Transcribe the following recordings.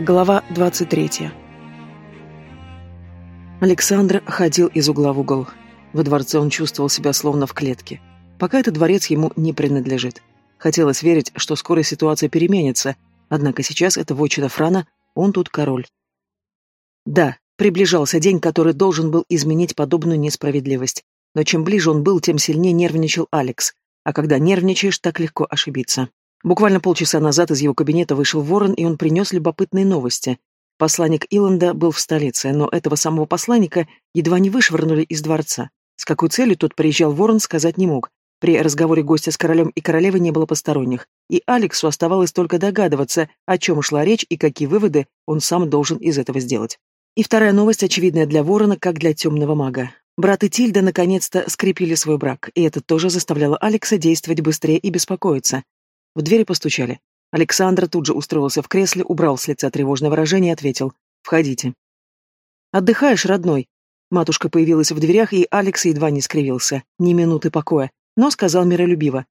Глава 23. Александр ходил из угла в угол. Во дворце он чувствовал себя словно в клетке. Пока этот дворец ему не принадлежит. Хотелось верить, что скоро ситуация переменится, однако сейчас это вотчина Франа, он тут король. Да, приближался день, который должен был изменить подобную несправедливость. Но чем ближе он был, тем сильнее нервничал Алекс. А когда нервничаешь, так легко ошибиться. Буквально полчаса назад из его кабинета вышел Ворон, и он принес любопытные новости. Посланник Иланда был в столице, но этого самого посланника едва не вышвырнули из дворца. С какой целью тот приезжал Ворон, сказать не мог. При разговоре гостя с королем и королевой не было посторонних, и Алексу оставалось только догадываться, о чем шла речь и какие выводы он сам должен из этого сделать. И вторая новость, очевидная для Ворона, как для темного мага. Брат и Тильда наконец-то скрепили свой брак, и это тоже заставляло Алекса действовать быстрее и беспокоиться. В двери постучали. Александр тут же устроился в кресле, убрал с лица тревожное выражение и ответил «Входите». «Отдыхаешь, родной?» Матушка появилась в дверях, и Алекс едва не скривился. Ни минуты покоя. Но сказал миролюбиво.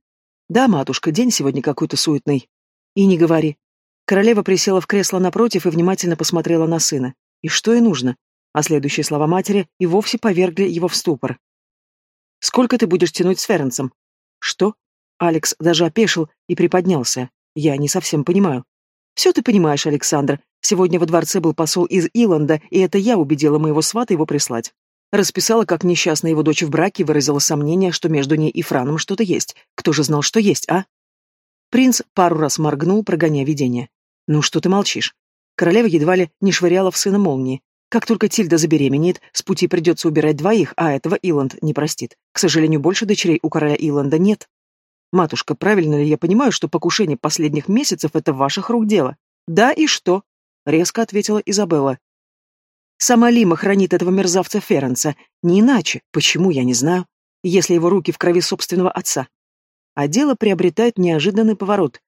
«Да, матушка, день сегодня какой-то суетный». «И не говори». Королева присела в кресло напротив и внимательно посмотрела на сына. И что ей нужно? А следующие слова матери и вовсе повергли его в ступор. «Сколько ты будешь тянуть с Ференсом?» «Что?» Алекс даже опешил и приподнялся. Я не совсем понимаю. Все ты понимаешь, Александр. Сегодня во дворце был посол из Иланда, и это я убедила моего свата его прислать. Расписала, как несчастная его дочь в браке выразила сомнение, что между ней и Франом что-то есть. Кто же знал, что есть, а? Принц пару раз моргнул, прогоняя видение. «Ну что ты молчишь?» Королева едва ли не швыряла в сына молнии. Как только Тильда забеременеет, с пути придется убирать двоих, а этого Иланд не простит. К сожалению, больше дочерей у короля Иланда нет. Матушка, правильно ли я понимаю, что покушение последних месяцев — это ваших рук дело? Да и что? Резко ответила Изабелла. Сама Лима хранит этого мерзавца Ференса. Не иначе. Почему, я не знаю. Если его руки в крови собственного отца. А дело приобретает неожиданный поворот.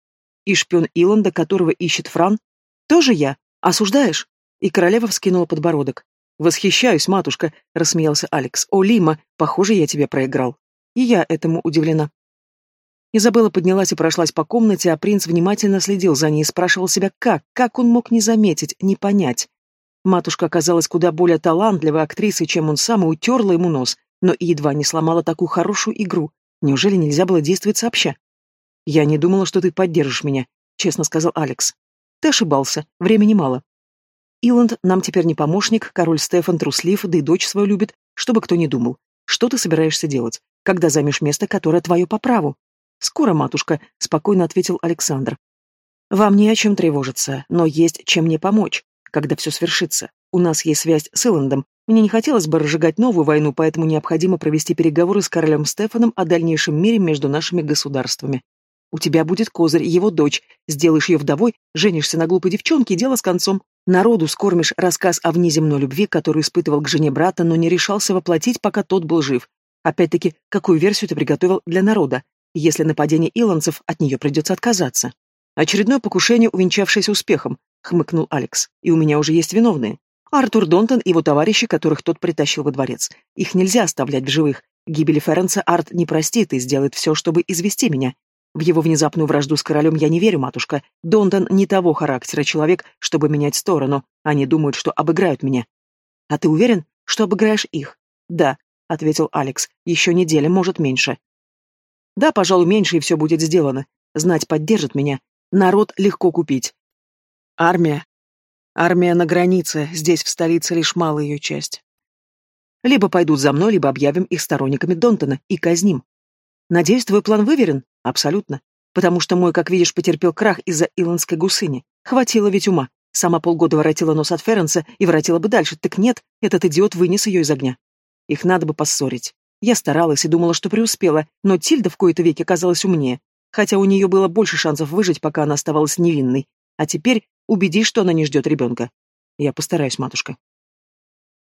И шпион Иланда, которого ищет Фран, тоже я. Осуждаешь? И королева вскинула подбородок. «Восхищаюсь, матушка», — рассмеялся Алекс. «О, Лима, похоже, я тебя проиграл». И я этому удивлена. Изабелла поднялась и прошлась по комнате, а принц внимательно следил за ней и спрашивал себя, как, как он мог не заметить, не понять. Матушка оказалась куда более талантливой актрисой, чем он сам, и утерла ему нос, но и едва не сломала такую хорошую игру. Неужели нельзя было действовать сообща? «Я не думала, что ты поддержишь меня», — честно сказал Алекс. «Ты ошибался, времени мало. Иланд нам теперь не помощник, король Стефан труслив, да и дочь свою любит, чтобы кто ни думал. Что ты собираешься делать, когда займешь место, которое твое по праву?» «Скоро, матушка», — спокойно ответил Александр. «Вам не о чем тревожиться, но есть чем мне помочь, когда все свершится. У нас есть связь с Иландом. Мне не хотелось бы разжигать новую войну, поэтому необходимо провести переговоры с королем Стефаном о дальнейшем мире между нашими государствами. У тебя будет козырь, его дочь. Сделаешь ее вдовой, женишься на глупой девчонке, и дело с концом. Народу скормишь рассказ о внеземной любви, которую испытывал к жене брата, но не решался воплотить, пока тот был жив. Опять-таки, какую версию ты приготовил для народа? Если нападение илонцев, от нее придется отказаться. Очередное покушение, увенчавшееся успехом, хмыкнул Алекс. И у меня уже есть виновные. Артур Донтон и его товарищи, которых тот притащил во дворец. Их нельзя оставлять в живых. Гибели Ференса Арт не простит и сделает все, чтобы извести меня. В его внезапную вражду с королем я не верю, матушка. Донтон не того характера человек, чтобы менять сторону. Они думают, что обыграют меня. А ты уверен, что обыграешь их? Да, ответил Алекс. Еще неделя, может, меньше. Да, пожалуй, меньше и все будет сделано. Знать поддержит меня. Народ легко купить. Армия. Армия на границе, здесь в столице лишь малая ее часть. Либо пойдут за мной, либо объявим их сторонниками Донтона и казним. Надеюсь, твой план выверен? Абсолютно. Потому что мой, как видишь, потерпел крах из-за илонской гусыни. Хватило ведь ума. Сама полгода воротила нос от Ференса и воротила бы дальше. Так нет, этот идиот вынес ее из огня. Их надо бы поссорить. Я старалась и думала, что преуспела, но Тильда в кои-то веки казалась умнее, хотя у нее было больше шансов выжить, пока она оставалась невинной. А теперь убедись, что она не ждет ребенка. Я постараюсь, матушка.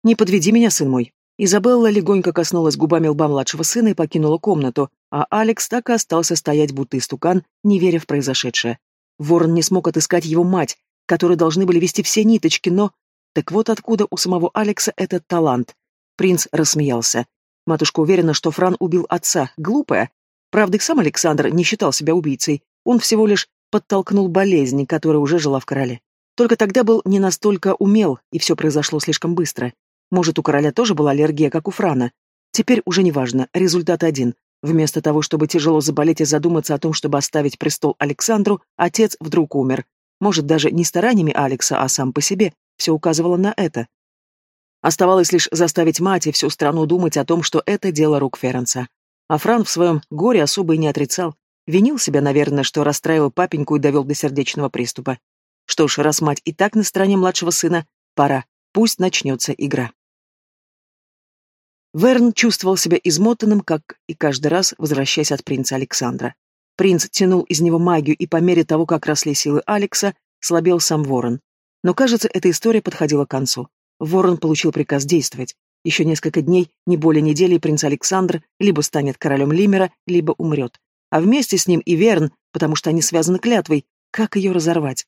Не подведи меня, сын мой. Изабелла легонько коснулась губами лба младшего сына и покинула комнату, а Алекс так и остался стоять, будто истукан, не веря в произошедшее. Ворон не смог отыскать его мать, которые должны были вести все ниточки, но... Так вот откуда у самого Алекса этот талант. Принц рассмеялся. Матушка уверена, что Фран убил отца. Глупая. Правда, и сам Александр не считал себя убийцей. Он всего лишь подтолкнул болезнь, которая уже жила в короле. Только тогда был не настолько умел, и все произошло слишком быстро. Может, у короля тоже была аллергия, как у Франа. Теперь уже не важно, результат один. Вместо того, чтобы тяжело заболеть и задуматься о том, чтобы оставить престол Александру, отец вдруг умер. Может, даже не стараниями Алекса, а сам по себе. Все указывало на это. Оставалось лишь заставить мать и всю страну думать о том, что это дело рук Ференса. А Фран в своем горе особо и не отрицал. Винил себя, наверное, что расстраивал папеньку и довел до сердечного приступа. Что ж, раз мать и так на стороне младшего сына, пора, пусть начнется игра. Верн чувствовал себя измотанным, как и каждый раз, возвращаясь от принца Александра. Принц тянул из него магию, и по мере того, как росли силы Алекса, слабел сам Ворон. Но, кажется, эта история подходила к концу. Ворон получил приказ действовать. Еще несколько дней, не более недели, принц Александр либо станет королем Лимера, либо умрет. А вместе с ним и Верн, потому что они связаны клятвой. Как ее разорвать?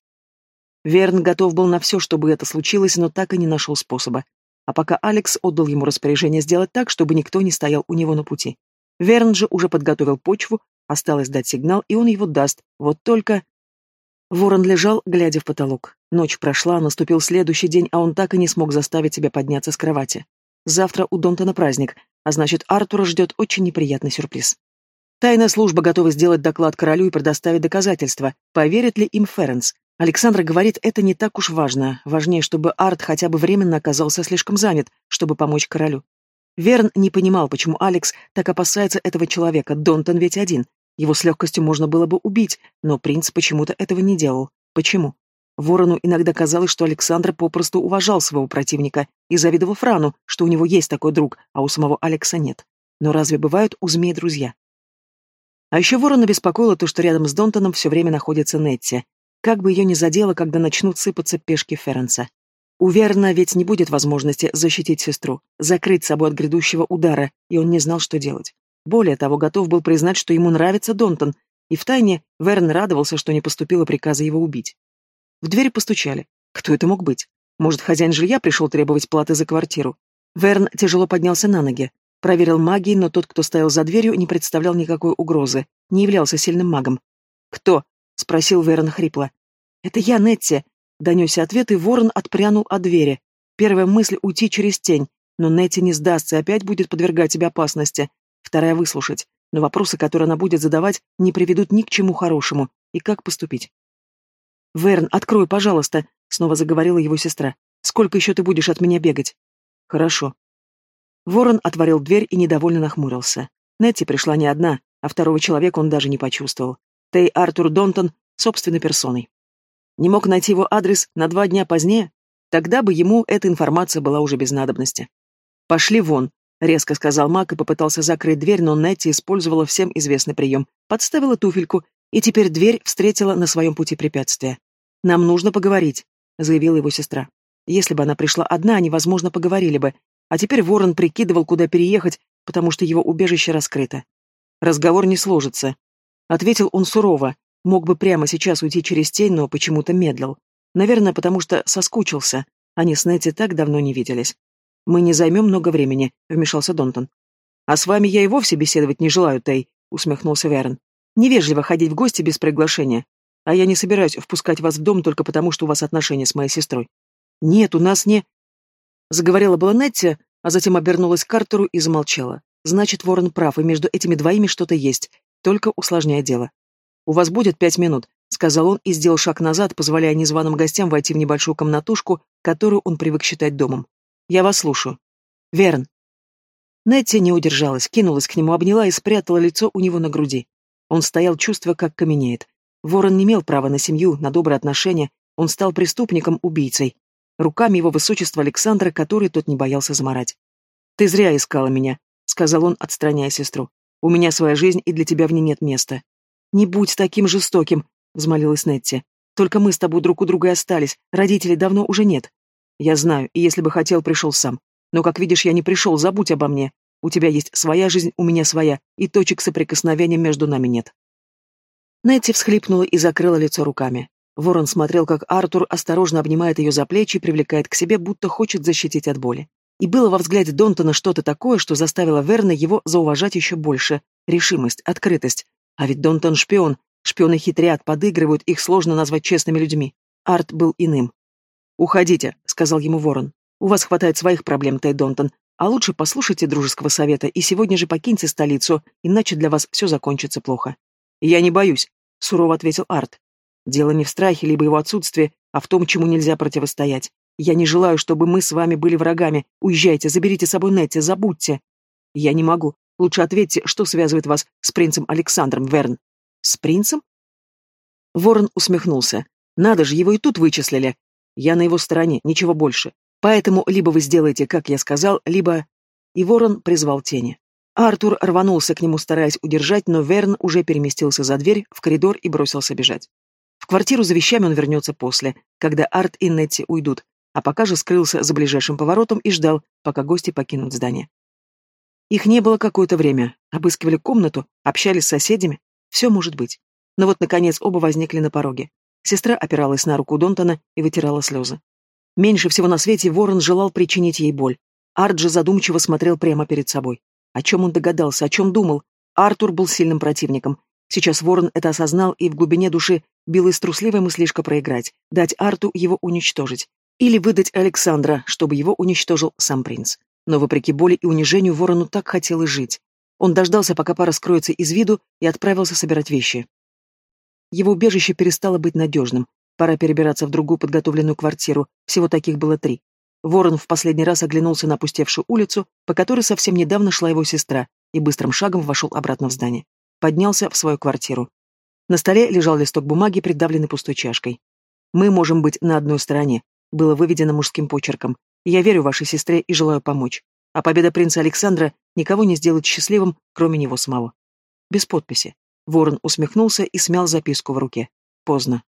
Верн готов был на все, чтобы это случилось, но так и не нашел способа. А пока Алекс отдал ему распоряжение сделать так, чтобы никто не стоял у него на пути. Верн же уже подготовил почву, осталось дать сигнал, и он его даст. Вот только... Ворон лежал, глядя в потолок. Ночь прошла, наступил следующий день, а он так и не смог заставить себя подняться с кровати. Завтра у Донтона праздник, а значит, Артура ждет очень неприятный сюрприз. Тайная служба готова сделать доклад королю и предоставить доказательства. Поверит ли им Ференс? Александра говорит, это не так уж важно. Важнее, чтобы Арт хотя бы временно оказался слишком занят, чтобы помочь королю. Верн не понимал, почему Алекс так опасается этого человека. Донтон ведь один. Его с легкостью можно было бы убить, но принц почему-то этого не делал. Почему? Ворону иногда казалось, что Александр попросту уважал своего противника и завидовал Франу, что у него есть такой друг, а у самого Алекса нет. Но разве бывают у змей друзья? А еще ворона беспокоило то, что рядом с Донтоном все время находится Нетти. Как бы ее ни задело, когда начнут сыпаться пешки Ференса. У Верна ведь не будет возможности защитить сестру, закрыть собой от грядущего удара, и он не знал, что делать. Более того, готов был признать, что ему нравится Донтон, и втайне Верн радовался, что не поступило приказа его убить. В дверь постучали. Кто это мог быть? Может, хозяин жилья пришел требовать платы за квартиру? Верн тяжело поднялся на ноги. Проверил магией, но тот, кто стоял за дверью, не представлял никакой угрозы, не являлся сильным магом. «Кто?» — спросил Верн хрипло. «Это я, Нетти!» — донесся ответ, и ворон отпрянул от двери. Первая мысль — уйти через тень, но Нетти не сдастся и опять будет подвергать себя опасности. Вторая — выслушать. Но вопросы, которые она будет задавать, не приведут ни к чему хорошему. И как поступить? «Верн, открой, пожалуйста», — снова заговорила его сестра. «Сколько еще ты будешь от меня бегать?» «Хорошо». Ворон отворил дверь и недовольно нахмурился. Нетти пришла не одна, а второго человека он даже не почувствовал. Тей Артур Донтон собственной персоной. Не мог найти его адрес на два дня позднее? Тогда бы ему эта информация была уже без надобности. «Пошли вон», — резко сказал Мак и попытался закрыть дверь, но Нетти использовала всем известный прием. Подставила туфельку, и теперь дверь встретила на своем пути препятствия. «Нам нужно поговорить», — заявила его сестра. Если бы она пришла одна, они, возможно, поговорили бы. А теперь Ворон прикидывал, куда переехать, потому что его убежище раскрыто. «Разговор не сложится», — ответил он сурово, Мог бы прямо сейчас уйти через тень, но почему-то медлил. Наверное, потому что соскучился. Они с Нетти так давно не виделись. «Мы не займем много времени», — вмешался Донтон. «А с вами я и вовсе беседовать не желаю, Тей», — усмехнулся Верн. «Невежливо ходить в гости без приглашения. А я не собираюсь впускать вас в дом только потому, что у вас отношения с моей сестрой». «Нет, у нас не...» Заговорила была Нетти, а затем обернулась к Картеру и замолчала. Значит, Ворон прав, и между этими двоими что-то есть, только усложняя дело. «У вас будет пять минут», — сказал он и сделал шаг назад, позволяя незваным гостям войти в небольшую комнатушку, которую он привык считать домом. «Я вас слушаю». «Верн». Нетти не удержалась, кинулась к нему, обняла и спрятала лицо у него на груди. Он стоял, чувствуя, как каменеет. Ворон не имел права на семью, на добрые отношения, он стал преступником-убийцей. Руками его высочества Александра, который тот не боялся заморать. «Ты зря искала меня», — сказал он, отстраняя сестру. «У меня своя жизнь, и для тебя в ней нет места. «Не будь таким жестоким», — взмолилась Нетти. «Только мы с тобой друг у друга остались, родителей давно уже нет». «Я знаю, и если бы хотел, пришел сам. Но, как видишь, я не пришел, забудь обо мне. У тебя есть своя жизнь, у меня своя, и точек соприкосновения между нами нет». Нетти всхлипнула и закрыла лицо руками. Ворон смотрел, как Артур осторожно обнимает ее за плечи и привлекает к себе, будто хочет защитить от боли. И было во взгляде Донтона что-то такое, что заставило Верна его зауважать еще больше. Решимость, открытость. А ведь Донтон шпион. Шпионы хитрят, подыгрывают, их сложно назвать честными людьми. Арт был иным. «Уходите», — сказал ему Ворон. «У вас хватает своих проблем, Тай Донтон, а лучше послушайте дружеского совета и сегодня же покиньте столицу, иначе для вас все закончится плохо». «Я не боюсь», — сурово ответил Арт. «Дело не в страхе, либо его отсутствии, а в том, чему нельзя противостоять. Я не желаю, чтобы мы с вами были врагами. Уезжайте, заберите с собой Нетти, забудьте». «Я не могу. Лучше ответьте, что связывает вас с принцем Александром Верн». «С принцем?» Ворон усмехнулся. «Надо же, его и тут вычислили. Я на его стороне, ничего больше. Поэтому либо вы сделаете, как я сказал, либо...» И ворон призвал тени. Артур рванулся к нему, стараясь удержать, но Верн уже переместился за дверь, в коридор и бросился бежать. В квартиру за вещами он вернется после, когда Арт и Нетти уйдут, а пока же скрылся за ближайшим поворотом и ждал, пока гости покинут здание. Их не было какое-то время. Обыскивали комнату, общались с соседями. Все может быть. Но вот, наконец, оба возникли на пороге. Сестра опиралась на руку Донтона и вытирала слезы. Меньше всего на свете Ворон желал причинить ей боль. Арт же задумчиво смотрел прямо перед собой. О чем он догадался, о чем думал? Артур был сильным противником. Сейчас Ворон это осознал и в глубине души бил из трусливой мыслишка проиграть, дать Арту его уничтожить. Или выдать Александра, чтобы его уничтожил сам принц. Но вопреки боли и унижению Ворону так хотелось жить. Он дождался, пока пара скроется из виду, и отправился собирать вещи. Его убежище перестало быть надежным. Пора перебираться в другую подготовленную квартиру, всего таких было три. Ворон в последний раз оглянулся на опустевшую улицу, по которой совсем недавно шла его сестра, и быстрым шагом вошел обратно в здание. Поднялся в свою квартиру. На столе лежал листок бумаги, придавленный пустой чашкой. «Мы можем быть на одной стороне», было выведено мужским почерком. «Я верю вашей сестре и желаю помочь. А победа принца Александра никого не сделает счастливым, кроме него самого». Без подписи. Ворон усмехнулся и смял записку в руке. Поздно.